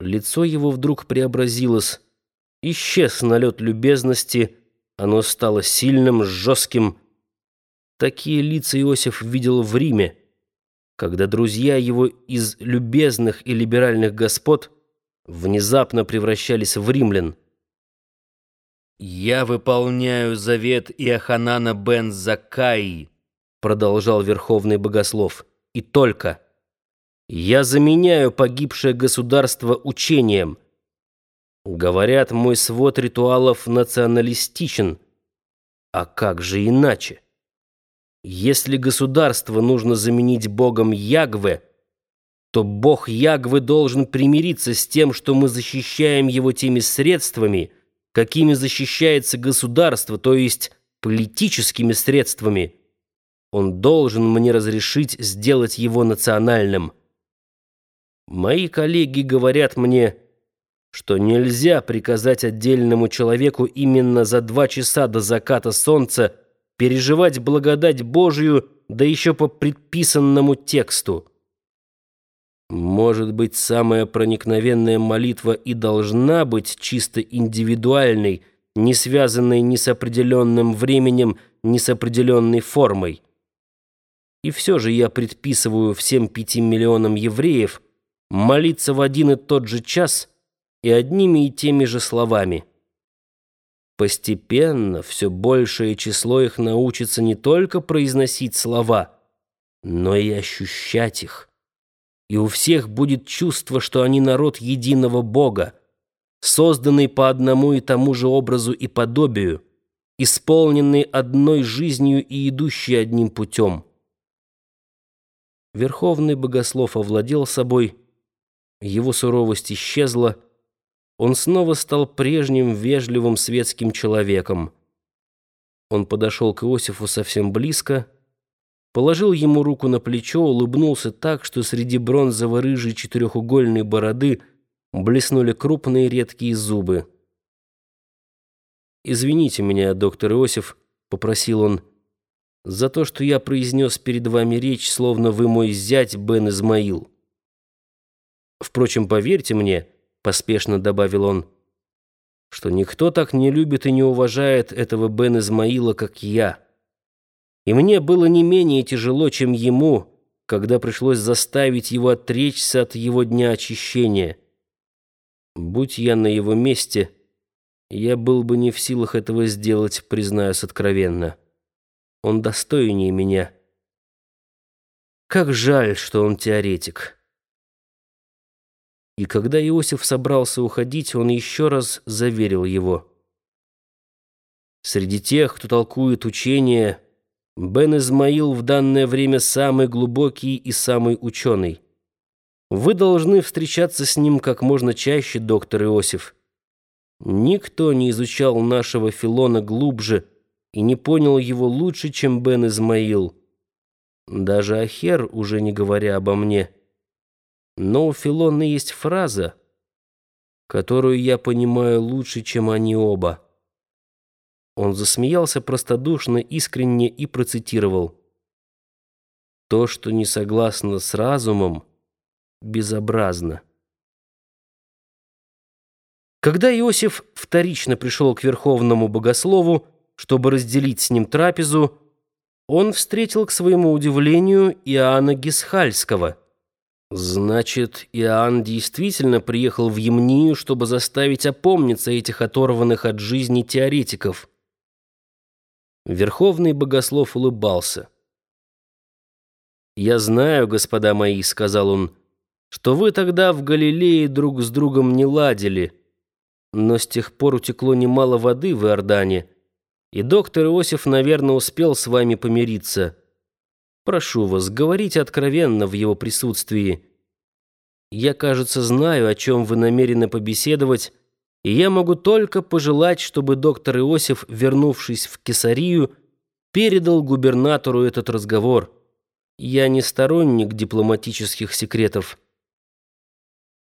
Лицо его вдруг преобразилось. Исчез налет любезности, оно стало сильным, жестким. Такие лица Иосиф видел в Риме, когда друзья его из любезных и либеральных господ внезапно превращались в римлян. «Я выполняю завет Иоханана бен Закаи», продолжал Верховный Богослов, — «и только». Я заменяю погибшее государство учением. Говорят, мой свод ритуалов националистичен. А как же иначе? Если государство нужно заменить богом Ягве, то бог Ягвы должен примириться с тем, что мы защищаем его теми средствами, какими защищается государство, то есть политическими средствами. Он должен мне разрешить сделать его национальным. Мои коллеги говорят мне, что нельзя приказать отдельному человеку именно за два часа до заката солнца переживать благодать Божию, да еще по предписанному тексту. Может быть, самая проникновенная молитва и должна быть чисто индивидуальной, не связанной ни с определенным временем, ни с определенной формой. И все же я предписываю всем пяти миллионам евреев – молиться в один и тот же час и одними и теми же словами. Постепенно все большее число их научится не только произносить слова, но и ощущать их. И у всех будет чувство, что они народ единого Бога, созданный по одному и тому же образу и подобию, исполненный одной жизнью и идущий одним путем. Верховный богослов овладел собой – его суровость исчезла. Он снова стал прежним вежливым светским человеком. Он подошел к Иосифу совсем близко, положил ему руку на плечо, улыбнулся так, что среди бронзово-рыжей четырехугольной бороды блеснули крупные редкие зубы. «Извините меня, доктор Иосиф», — попросил он, — «за то, что я произнес перед вами речь, словно вы мой зять Бен Измаил». Впрочем, поверьте мне, поспешно добавил он, что никто так не любит и не уважает этого Бен Измаила, как я. И мне было не менее тяжело, чем ему, когда пришлось заставить его отречься от его дня очищения. Будь я на его месте, я был бы не в силах этого сделать, признаюсь откровенно. Он достойнее меня. Как жаль, что он теоретик. И когда Иосиф собрался уходить, он еще раз заверил его. Среди тех, кто толкует учение, Бен Измаил в данное время самый глубокий и самый ученый. Вы должны встречаться с ним как можно чаще, доктор Иосиф. Никто не изучал нашего Филона глубже и не понял его лучше, чем Бен Измаил. Даже Ахер, уже не говоря обо мне, — но у Филона есть фраза, которую я понимаю лучше, чем они оба. Он засмеялся простодушно, искренне и процитировал. «То, что не согласно с разумом, безобразно». Когда Иосиф вторично пришел к верховному богослову, чтобы разделить с ним трапезу, он встретил к своему удивлению Иоанна Гисхальского – Значит, Иоанн действительно приехал в Емнию, чтобы заставить опомниться этих оторванных от жизни теоретиков. Верховный богослов улыбался. «Я знаю, господа мои», — сказал он, — «что вы тогда в Галилее друг с другом не ладили, но с тех пор утекло немало воды в Иордане, и доктор Иосиф, наверное, успел с вами помириться». Прошу вас, говорите откровенно в его присутствии. Я, кажется, знаю, о чем вы намерены побеседовать, и я могу только пожелать, чтобы доктор Иосиф, вернувшись в Кесарию, передал губернатору этот разговор. Я не сторонник дипломатических секретов.